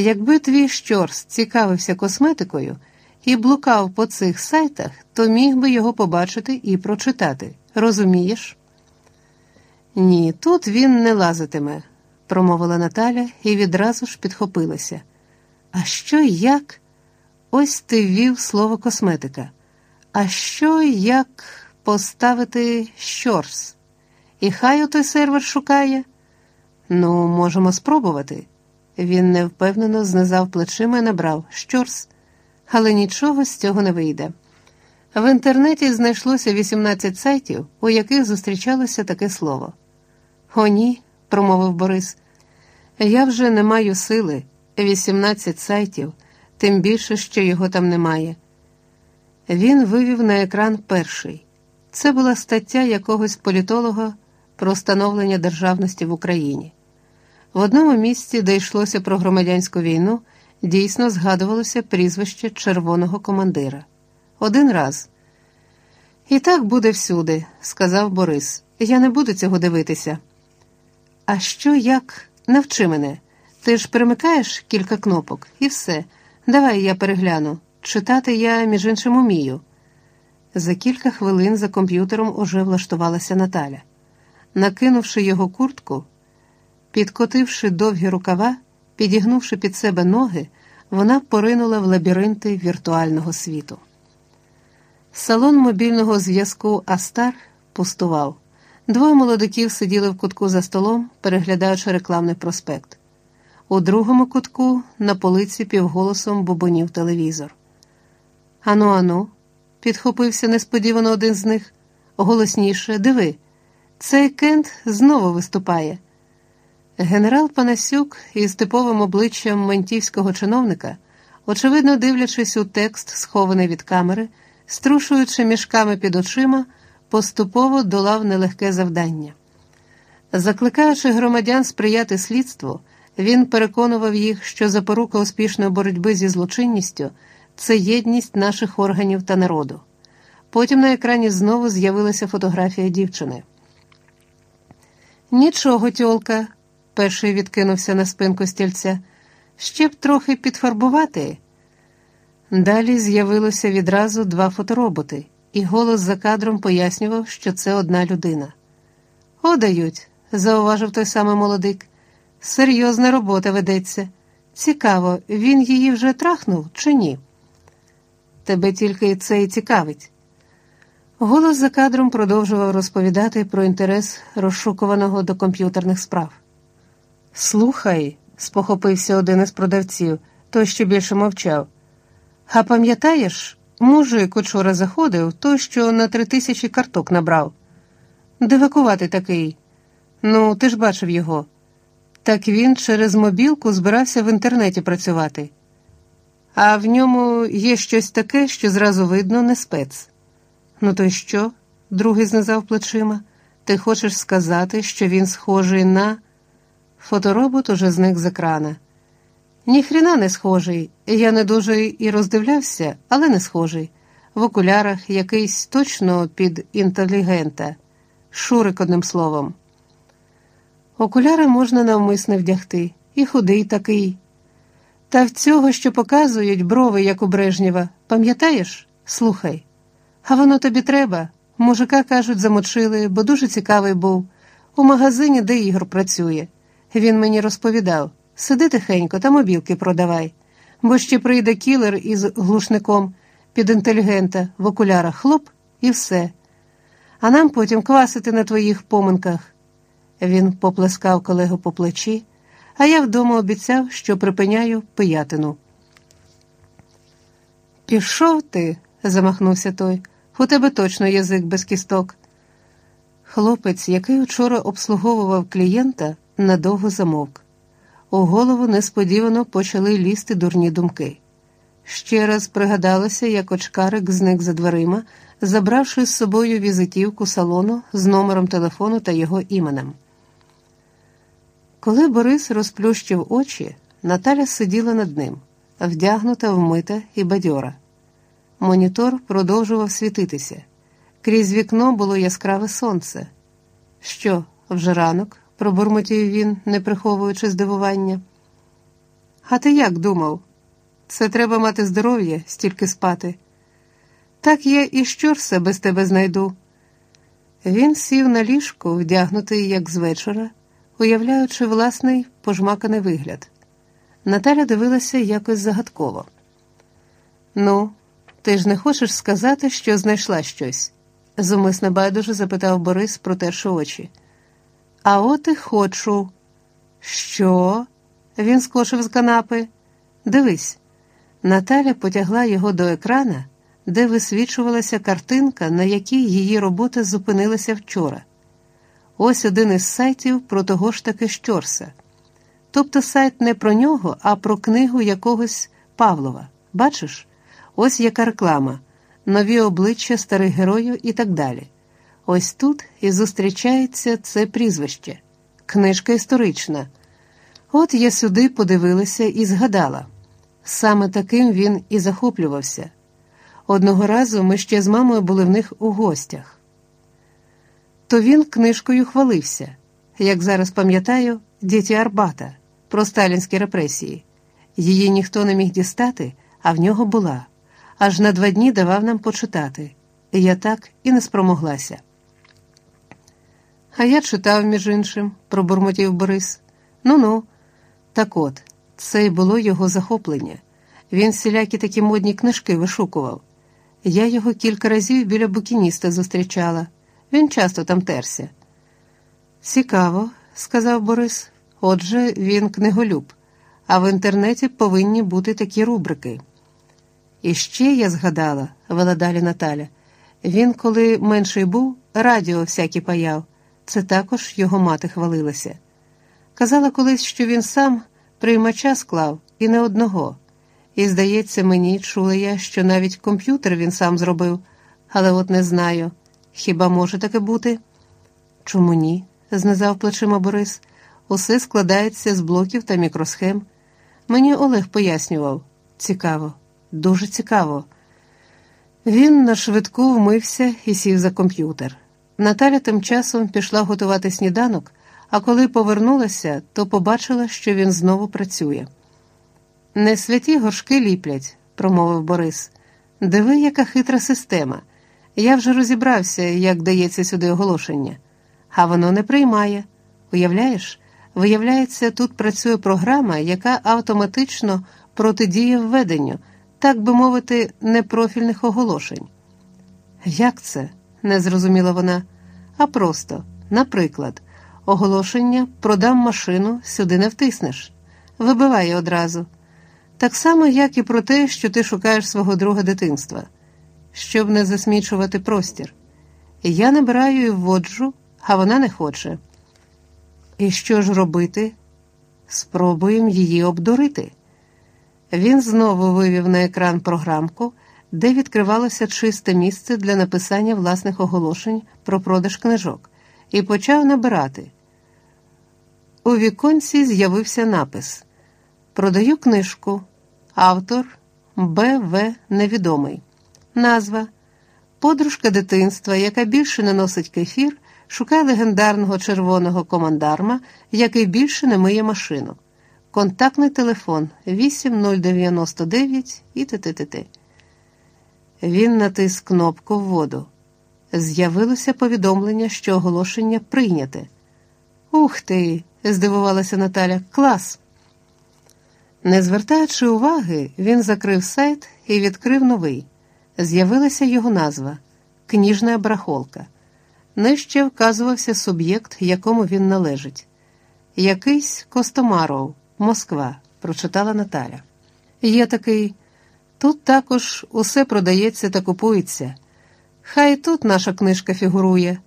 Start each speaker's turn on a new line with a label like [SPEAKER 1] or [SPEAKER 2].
[SPEAKER 1] Якби твій щорс цікавився косметикою і блукав по цих сайтах, то міг би його побачити і прочитати. Розумієш? Ні, тут він не лазитиме, промовила Наталя і відразу ж підхопилася. А що як? Ось ти ввів слово косметика. А що як поставити щорс? І хай отой сервер шукає? Ну, можемо спробувати. Він невпевнено знизав плечима і набрав щорс, але нічого з цього не вийде. В інтернеті знайшлося 18 сайтів, у яких зустрічалося таке слово. О, ні, промовив Борис. Я вже не маю сили, 18 сайтів, тим більше, що його там немає. Він вивів на екран перший. Це була стаття якогось політолога про становлення державності в Україні. В одному місці, де йшлося про громадянську війну, дійсно згадувалося прізвище червоного командира. Один раз. І так буде всюди, сказав Борис. Я не буду цього дивитися. А що як? Навчи мене. Ти ж перемикаєш кілька кнопок і все. Давай я перегляну. Читати я, між іншим, умію. За кілька хвилин за комп'ютером уже влаштувалася Наталя. Накинувши його куртку, підкотивши довгі рукава, підігнувши під себе ноги, вона поринула в лабіринти віртуального світу. Салон мобільного зв'язку Астар пустував. Двоє молодиків сиділи в кутку за столом, переглядаючи рекламний проспект. У другому кутку на полиці півголосом бубонів телевізор. Ану, ану, підхопився несподівано один з них. Голосніше, диви, цей Кент знову виступає. Генерал Панасюк із типовим обличчям мантівського чиновника, очевидно дивлячись у текст, схований від камери, струшуючи мішками під очима, поступово долав нелегке завдання. Закликаючи громадян сприяти слідству, він переконував їх, що запорука успішної боротьби зі злочинністю це єдність наших органів та народу. Потім на екрані знову з'явилася фотографія дівчини. Нічого, тьолка, перший відкинувся на спинку стільця, ще б трохи підфарбувати. Далі з'явилося відразу два фотороботи, і голос за кадром пояснював, що це одна людина. О, дають, зауважив той самий молодик. Серйозна робота ведеться. Цікаво, він її вже трахнув чи ні? Тебе тільки це і цікавить. Голос за кадром продовжував розповідати про інтерес розшукуваного до комп'ютерних справ. Слухай, спохопився один із продавців, той що більше мовчав. А пам'ятаєш, мужик учора заходив, той, що на три тисячі карток набрав. Дивакувати такий. Ну, ти ж бачив його. Так він через мобілку збирався в інтернеті працювати. А в ньому є щось таке, що зразу видно, не спец. Ну, то й що? другий знизав плечима. Ти хочеш сказати, що він схожий на. Фоторобот уже зник з екрана. Ніхрена не схожий. Я не дуже і роздивлявся, але не схожий. В окулярах якийсь точно під інтелігента, шурик одним словом. Окуляри можна навмисне вдягти, і худий такий. Та в цього, що показують брови, як у Брежнєва, пам'ятаєш? Слухай. А воно тобі треба. Мужика, кажуть, замочили, бо дуже цікавий був. У магазині, де Ігор працює. Він мені розповідав сиди тихенько та мобілки продавай, бо ще прийде кілер із глушником під інтелігента в окулярах хлоп і все. А нам потім квасити на твоїх поминках. Він поплескав колегу по плечі, а я вдома обіцяв, що припиняю пиятину. Пішов ти, замахнувся той, у тебе точно язик без кісток. Хлопець, який учора обслуговував клієнта, надовго замовк. У голову несподівано почали лізти дурні думки. Ще раз пригадалося, як очкарик зник за дверима, забравши з собою візитівку салону з номером телефону та його іменем. Коли Борис розплющив очі, Наталя сиділа над ним, вдягнута, вмита і бадьора. Монітор продовжував світитися. Крізь вікно було яскраве сонце. Що, вже ранок? Пробурмотів він, не приховуючи здивування. А ти як думав? Це треба мати здоров'я, стільки спати. Так я і щорса без тебе знайду. Він сів на ліжку, вдягнутий, як з вечора, уявляючи власний пожмаканий вигляд. Наталя дивилася якось загадково. Ну, ти ж не хочеш сказати, що знайшла щось? зумисно байдуже запитав Борис, протерши очі. А от і хочу. Що? Він скочив з канапи. Дивись. Наталя потягла його до екрана, де висвічувалася картинка, на якій її робота зупинилася вчора. Ось один із сайтів про того ж таки Щорса. Тобто сайт не про нього, а про книгу якогось Павлова. Бачиш? Ось яка реклама, нові обличчя старих героїв і так далі. Ось тут і зустрічається це прізвище, книжка історична. От я сюди подивилася і згадала. Саме таким він і захоплювався. Одного разу ми ще з мамою були в них у гостях. То він книжкою хвалився, як зараз пам'ятаю, діті Арбата про сталінські репресії. Її ніхто не міг дістати, а в нього була. Аж на два дні давав нам почитати. Я так і не спромоглася. А я читав, між іншим, пробурмотів Борис. Ну ну, так от, це й було його захоплення. Він всілякі такі модні книжки вишукував. Я його кілька разів біля букініста зустрічала. Він часто там терся. Цікаво, сказав Борис. Отже, він книголюб, а в інтернеті повинні бути такі рубрики. І ще я згадала, вела далі Наталя, він, коли менший був, радіо всякі паяв. Це також його мати хвалилася. Казала колись, що він сам приймача склав і не одного. І, здається, мені чула я, що навіть комп'ютер він сам зробив, але от не знаю. Хіба може таке бути? Чому ні? знизав плечима Борис. Усе складається з блоків та мікросхем. Мені Олег пояснював цікаво, дуже цікаво. Він на швидку вмився і сів за комп'ютер. Наталя тим часом пішла готувати сніданок, а коли повернулася, то побачила, що він знову працює. Не святі горшки ліплять, промовив Борис. Диви, яка хитра система. Я вже розібрався, як дається сюди оголошення, а воно не приймає. Уявляєш? Виявляється, тут працює програма, яка автоматично протидіє введенню, так би мовити, непрофільних оголошень. Як це? Не зрозуміла вона. А просто, наприклад, оголошення продам машину сюди не втиснеш. Вибиває одразу. Так само, як і про те, що ти шукаєш свого друга дитинства, щоб не засмічувати простір. Я набираю і вводжу, а вона не хоче. І що ж робити? Спробуємо її обдурити. Він знову вивів на екран програмку, де відкривалося чисте місце для написання власних оголошень про продаж книжок, і почав набирати. У віконці з'явився напис Продаю книжку. Автор Б.В. Невідомий. Назва Подружка дитинства, яка більше не носить кефір, шукає легендарного червоного командарма, який більше не миє машину. Контактний телефон 8099 і т.т.т. Він натис кнопку вводу. З'явилося повідомлення, що оголошення прийняте. Ух ти! здивувалася Наталя. Клас! Не звертаючи уваги, він закрив сайт і відкрив новий. З'явилася його назва Кніжна брахолка. Нижче вказувався суб'єкт, якому він належить. Якийсь Костомаров, Москва, прочитала Наталя. Є такий. Тут також усе продається та купується. Хай тут наша книжка фігурує.